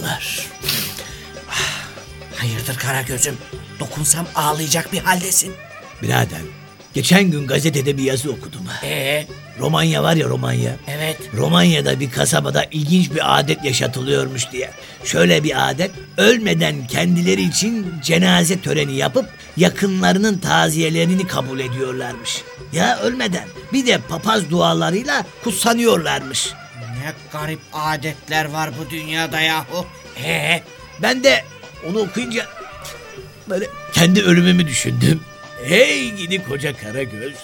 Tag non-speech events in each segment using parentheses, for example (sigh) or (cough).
Merhabalar. Hayırdır Karagöz'üm? Dokunsam ağlayacak bir haldesin. Birader, geçen gün gazetede bir yazı okudum. Ee, Romanya var ya Romanya. evet. Romanya'da bir kasabada ilginç bir adet yaşatılıyormuş diye. Şöyle bir adet, ölmeden kendileri için cenaze töreni yapıp yakınlarının taziyelerini kabul ediyorlarmış. Ya ölmeden bir de papaz dualarıyla kutsanıyorlarmış. Ne garip adetler var bu dünyada yahu. Ee, Ben de onu okuyunca böyle kendi ölümümü düşündüm. Hey gidi koca kara göz.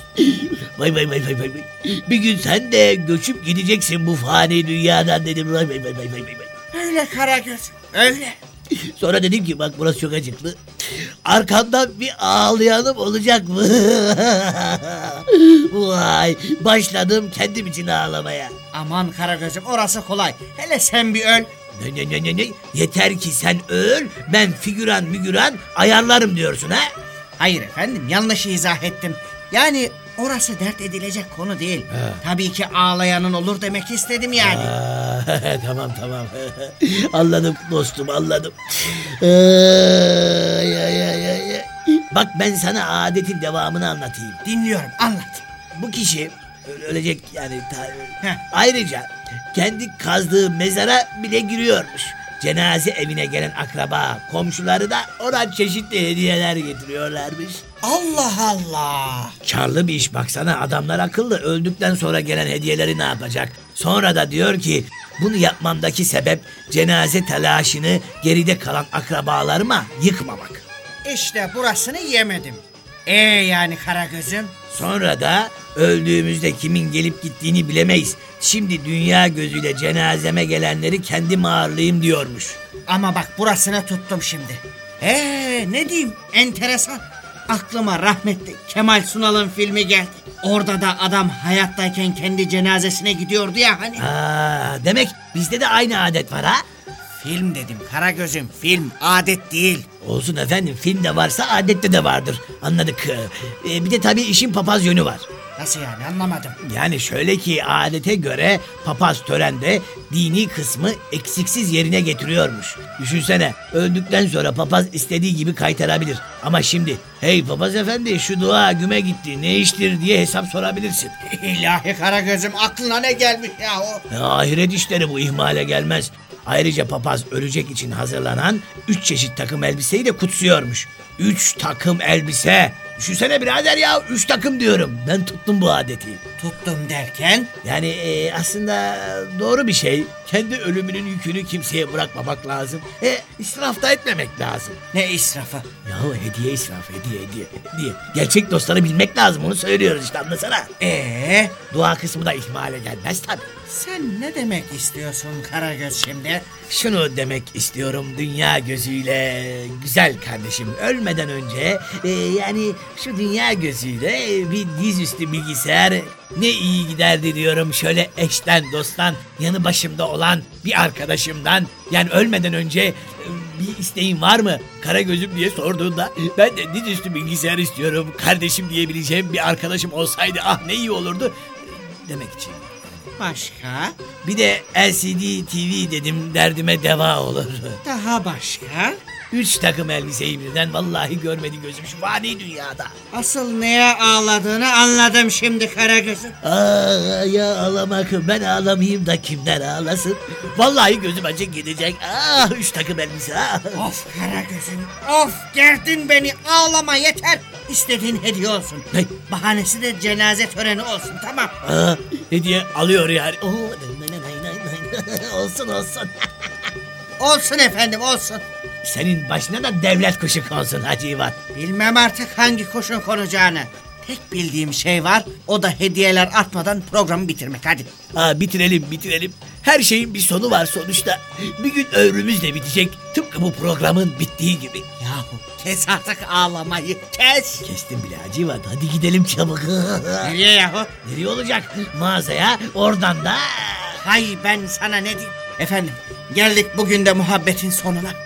Vay vay vay vay vay. vay. Bir gün sen de göçüp gideceksin bu fani dünyadan dedim. Vay vay vay vay vay vay. öyle Karagöz, öyle. Sonra dedim ki bak burası çok acıklı. Arkamdan bir ağlayanım olacak mı? (laughs) Vay başladım kendim için ağlamaya. Aman Karagöz'üm orası kolay. Hele sen bir öl. Ne ne ne ne ne? Yeter ki sen öl ben figüran mügüran ayarlarım diyorsun ha? Hayır efendim yanlış izah ettim. Yani orası dert edilecek konu değil. Tabii ki ağlayanın olur demek istedim yani. Aa, (laughs) tamam tamam. (laughs) anladım dostum anladım. Ay, ay, ay, ay, ay. Bak ben sana adetin devamını anlatayım. Dinliyorum anlat. Bu kişi ölecek yani. ta- Heh. Ayrıca kendi kazdığı mezara bile giriyormuş. Cenaze evine gelen akraba, komşuları da ona çeşitli hediyeler getiriyorlarmış. Allah Allah. Karlı bir iş baksana adamlar akıllı öldükten sonra gelen hediyeleri ne yapacak? Sonra da diyor ki bunu yapmamdaki sebep cenaze telaşını geride kalan akrabalarıma yıkmamak. İşte burasını yemedim. Ee yani Karagöz'üm. Sonra da öldüğümüzde kimin gelip gittiğini bilemeyiz. Şimdi dünya gözüyle cenazeme gelenleri kendim ağırlayayım diyormuş. Ama bak burasını tuttum şimdi. Ee ne diyeyim enteresan. Aklıma rahmetli Kemal Sunal'ın filmi geldi. Orada da adam hayattayken kendi cenazesine gidiyordu ya hani. Aa, demek bizde de aynı adet var ha? Film dedim Karagöz'üm film adet değil. Olsun efendim filmde varsa adette de vardır. Anladık. Ee, bir de tabii işin papaz yönü var. Nasıl yani anlamadım. Yani şöyle ki adete göre papaz törende dini kısmı eksiksiz yerine getiriyormuş. Düşünsene öldükten sonra papaz istediği gibi kaytarabilir. Ama şimdi hey papaz efendi şu dua güme gitti ne iştir diye hesap sorabilirsin. (laughs) İlahi Karagöz'üm aklına ne gelmiş ya o? Ya, ahiret işleri bu ihmale gelmez. Ayrıca papaz ölecek için hazırlanan üç çeşit takım elbiseyi de kutsuyormuş. Üç takım elbise. Düşünsene birader ya üç takım diyorum. Ben tuttum bu adeti. Tuttum derken Yani e, aslında doğru bir şey. Kendi ölümünün yükünü kimseye bırakmamak lazım. E, israf da etmemek lazım. ne israfı. Yahu hediye israf, hediye, hediye, hediye. Gerçek dostları bilmek lazım, onu söylüyoruz işte anlasana. Ee Dua kısmı da ihmale gelmez tabii. sen ne demek istiyorsun Karagöz şimdi? Şunu demek istiyorum dünya gözüyle güzel kardeşim ölmeden önce e, yani şu dünya gözüyle e, bir dizüstü bilgisayar ne iyi giderdi diyorum şöyle eşten dosttan yanı başımda olan bir arkadaşımdan yani ölmeden önce e, bir isteğin var mı kara gözüm diye sorduğunda ben de dizüstü bilgisayar istiyorum kardeşim diyebileceğim bir arkadaşım olsaydı ah ne iyi olurdu e, demek için. Başka? Bir de LCD TV dedim derdime deva olur. Daha başka? Üç takım elbiseyi birden vallahi görmedi gözüm şu fani dünyada. Asıl neye ağladığını anladım şimdi Karagöz'üm. Aa, ya ağlamak ben ağlamayayım da kimler ağlasın. Vallahi gözüm açık gidecek. Ah üç takım elbise. ah. Of Karagöz'üm of gerdin beni ağlama yeter. İstediğin hediye olsun. Ne? Bahanesi de cenaze töreni olsun tamam. Aa, hediye alıyor yani. Oo, nay, nay, nay, nay, nay. olsun olsun. Olsun efendim olsun. Senin başına da devlet kuşu konsun Hacı İvat. Bilmem artık hangi kuşun konacağını. Tek bildiğim şey var o da hediyeler artmadan programı bitirmek hadi. Aa, bitirelim bitirelim. Her şeyin bir sonu var sonuçta. Bir gün ömrümüz de bitecek. Tıpkı bu programın bittiği gibi. Yahu kes artık ağlamayı kes. Kestim bile Hacı İvat. Hadi gidelim çabuk. (laughs) Nereye yahu? Nereye olacak? Mağazaya oradan da... Hay ben sana ne diyeyim? Efendim geldik bugün de muhabbetin sonuna.